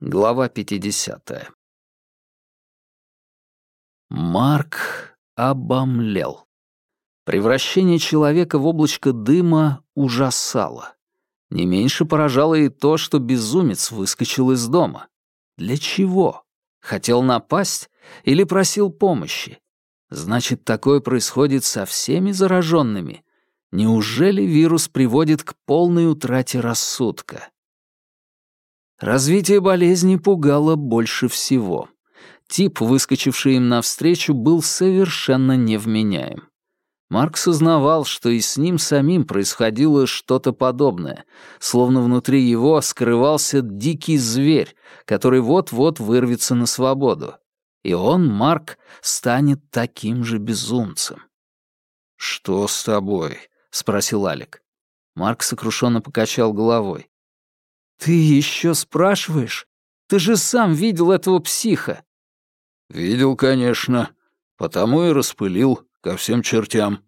Глава 50. Марк обомлел. Превращение человека в облачко дыма ужасало. Не меньше поражало и то, что безумец выскочил из дома. Для чего? Хотел напасть или просил помощи? Значит, такое происходит со всеми зараженными. Неужели вирус приводит к полной утрате рассудка? Развитие болезни пугало больше всего. Тип, выскочивший им навстречу, был совершенно невменяем. Марк сознавал, что и с ним самим происходило что-то подобное, словно внутри его скрывался дикий зверь, который вот-вот вырвется на свободу. И он, Марк, станет таким же безумцем. «Что с тобой?» — спросил Алик. Марк сокрушенно покачал головой. «Ты еще спрашиваешь? Ты же сам видел этого психа!» «Видел, конечно. Потому и распылил ко всем чертям».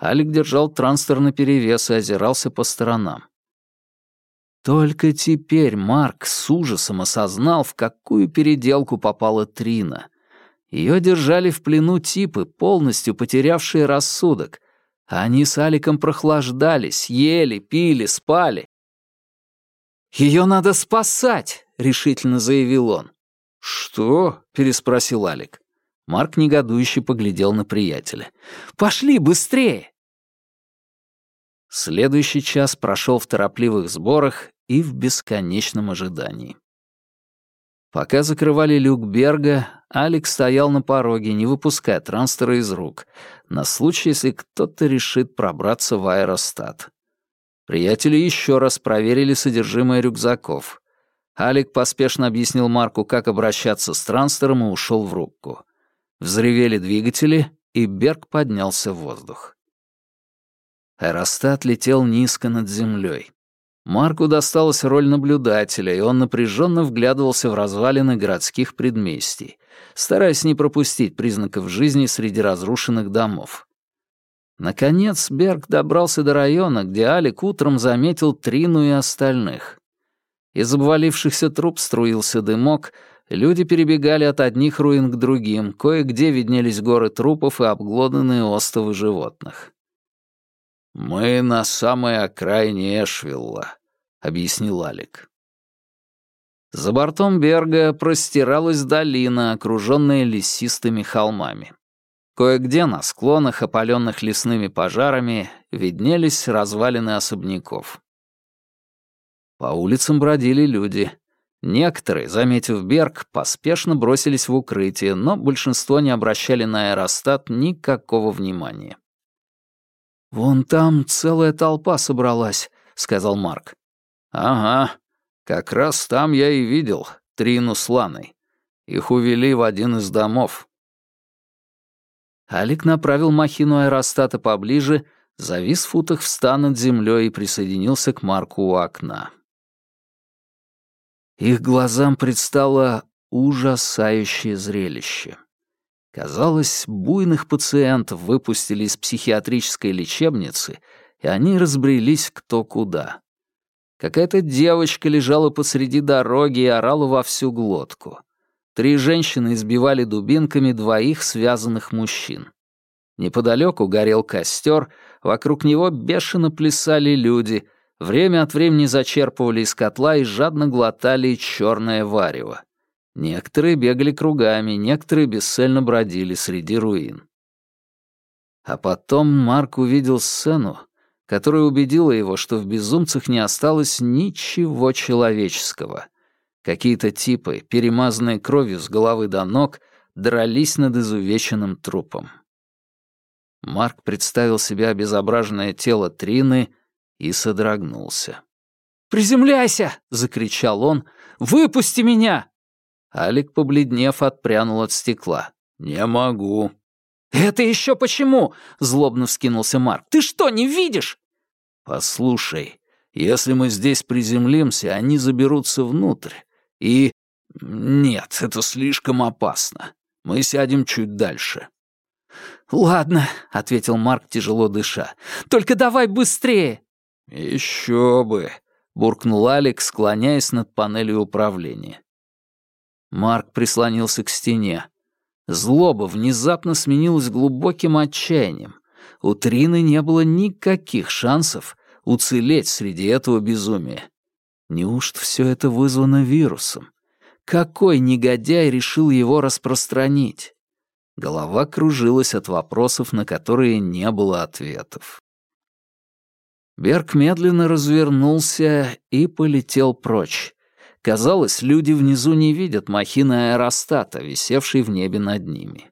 Алик держал транстер наперевес и озирался по сторонам. Только теперь Марк с ужасом осознал, в какую переделку попала Трина. Ее держали в плену типы, полностью потерявшие рассудок. Они с Аликом прохлаждались, ели, пили, спали. «Ее надо спасать!» — решительно заявил он. «Что?» — переспросил Алик. Марк негодующе поглядел на приятеля. «Пошли быстрее!» Следующий час прошел в торопливых сборах и в бесконечном ожидании. Пока закрывали люк Берга, Алекс стоял на пороге, не выпуская транстера из рук, на случай, если кто-то решит пробраться в аэростат. Приятели еще раз проверили содержимое рюкзаков. Алик поспешно объяснил Марку, как обращаться с транстером, и ушел в рубку. Взревели двигатели, и Берг поднялся в воздух. Аэростат летел низко над землей. Марку досталась роль наблюдателя, и он напряженно вглядывался в развалины городских предместий, стараясь не пропустить признаков жизни среди разрушенных домов. Наконец Берг добрался до района, где Алик утром заметил Трину и остальных. Из обвалившихся труб струился дымок, люди перебегали от одних руин к другим, кое-где виднелись горы трупов и обглоданные остовы животных. «Мы на самой окраине Эшвилла», — объяснил Алик. За бортом Берга простиралась долина, окруженная лесистыми холмами. Кое-где на склонах, опаленных лесными пожарами, виднелись развалины особняков. По улицам бродили люди. Некоторые, заметив Берг, поспешно бросились в укрытие, но большинство не обращали на аэростат никакого внимания. «Вон там целая толпа собралась», — сказал Марк. «Ага, как раз там я и видел Трину с Ланой. Их увели в один из домов. Алик направил махину аэростата поближе, завис в футах в ста над землей и присоединился к Марку у окна. Их глазам предстало ужасающее зрелище. Казалось, буйных пациентов выпустили из психиатрической лечебницы, и они разбрелись кто куда. Какая-то девочка лежала посреди дороги и орала во всю глотку. Три женщины избивали дубинками двоих связанных мужчин. Неподалеку горел костер, вокруг него бешено плясали люди, время от времени зачерпывали из котла и жадно глотали черное варево. Некоторые бегали кругами, некоторые бесцельно бродили среди руин. А потом Марк увидел сцену, которая убедила его, что в безумцах не осталось ничего человеческого — Какие-то типы, перемазанные кровью с головы до ног, дрались над изувеченным трупом. Марк представил себе обезображенное тело Трины и содрогнулся. «Приземляйся!» — закричал он. «Выпусти меня!» Алик, побледнев, отпрянул от стекла. «Не могу». «Это еще почему?» — злобно вскинулся Марк. «Ты что, не видишь?» «Послушай, если мы здесь приземлимся, они заберутся внутрь. И... Нет, это слишком опасно. Мы сядем чуть дальше». «Ладно», — ответил Марк, тяжело дыша. «Только давай быстрее!» «Еще бы!» — буркнул Алекс, склоняясь над панелью управления. Марк прислонился к стене. Злоба внезапно сменилась глубоким отчаянием. У Трины не было никаких шансов уцелеть среди этого безумия. Неужто все это вызвано вирусом? Какой негодяй решил его распространить? Голова кружилась от вопросов, на которые не было ответов. Берг медленно развернулся и полетел прочь. Казалось, люди внизу не видят махины аэростата, висевшей в небе над ними.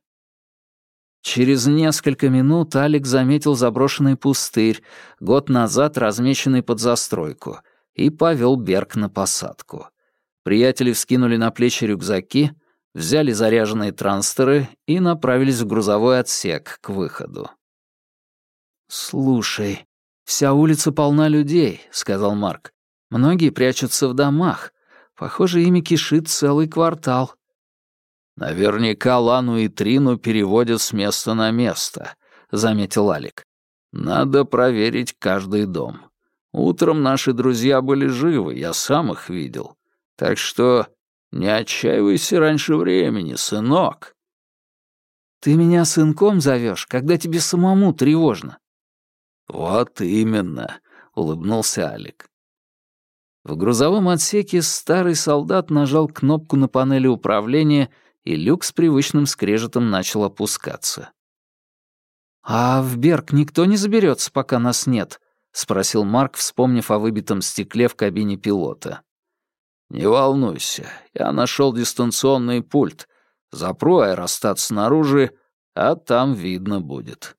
Через несколько минут Алик заметил заброшенный пустырь, год назад размеченный под застройку, и повел Берг на посадку. Приятели вскинули на плечи рюкзаки, взяли заряженные транстеры и направились в грузовой отсек к выходу. «Слушай, вся улица полна людей», — сказал Марк. «Многие прячутся в домах. Похоже, ими кишит целый квартал». «Наверняка Лану и Трину переводят с места на место», — заметил Алик. «Надо проверить каждый дом. Утром наши друзья были живы, я сам их видел. Так что не отчаивайся раньше времени, сынок». «Ты меня сынком зовешь, когда тебе самому тревожно?» «Вот именно», — улыбнулся Алик. В грузовом отсеке старый солдат нажал кнопку на панели управления, и люк с привычным скрежетом начал опускаться. «А в Берг никто не заберется, пока нас нет?» — спросил Марк, вспомнив о выбитом стекле в кабине пилота. «Не волнуйся, я нашел дистанционный пульт. Запру аэростат снаружи, а там видно будет».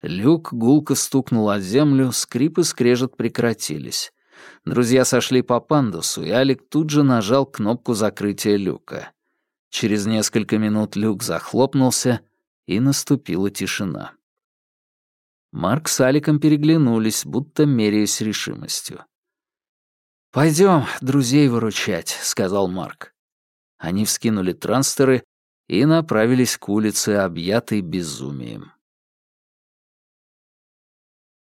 Люк гулко стукнул о землю, скрип и скрежет прекратились. Друзья сошли по пандусу, и Алик тут же нажал кнопку закрытия люка. Через несколько минут люк захлопнулся, и наступила тишина. Марк с Аликом переглянулись, будто меряясь решимостью. «Пойдем друзей выручать», — сказал Марк. Они вскинули транстеры и направились к улице, объятой безумием.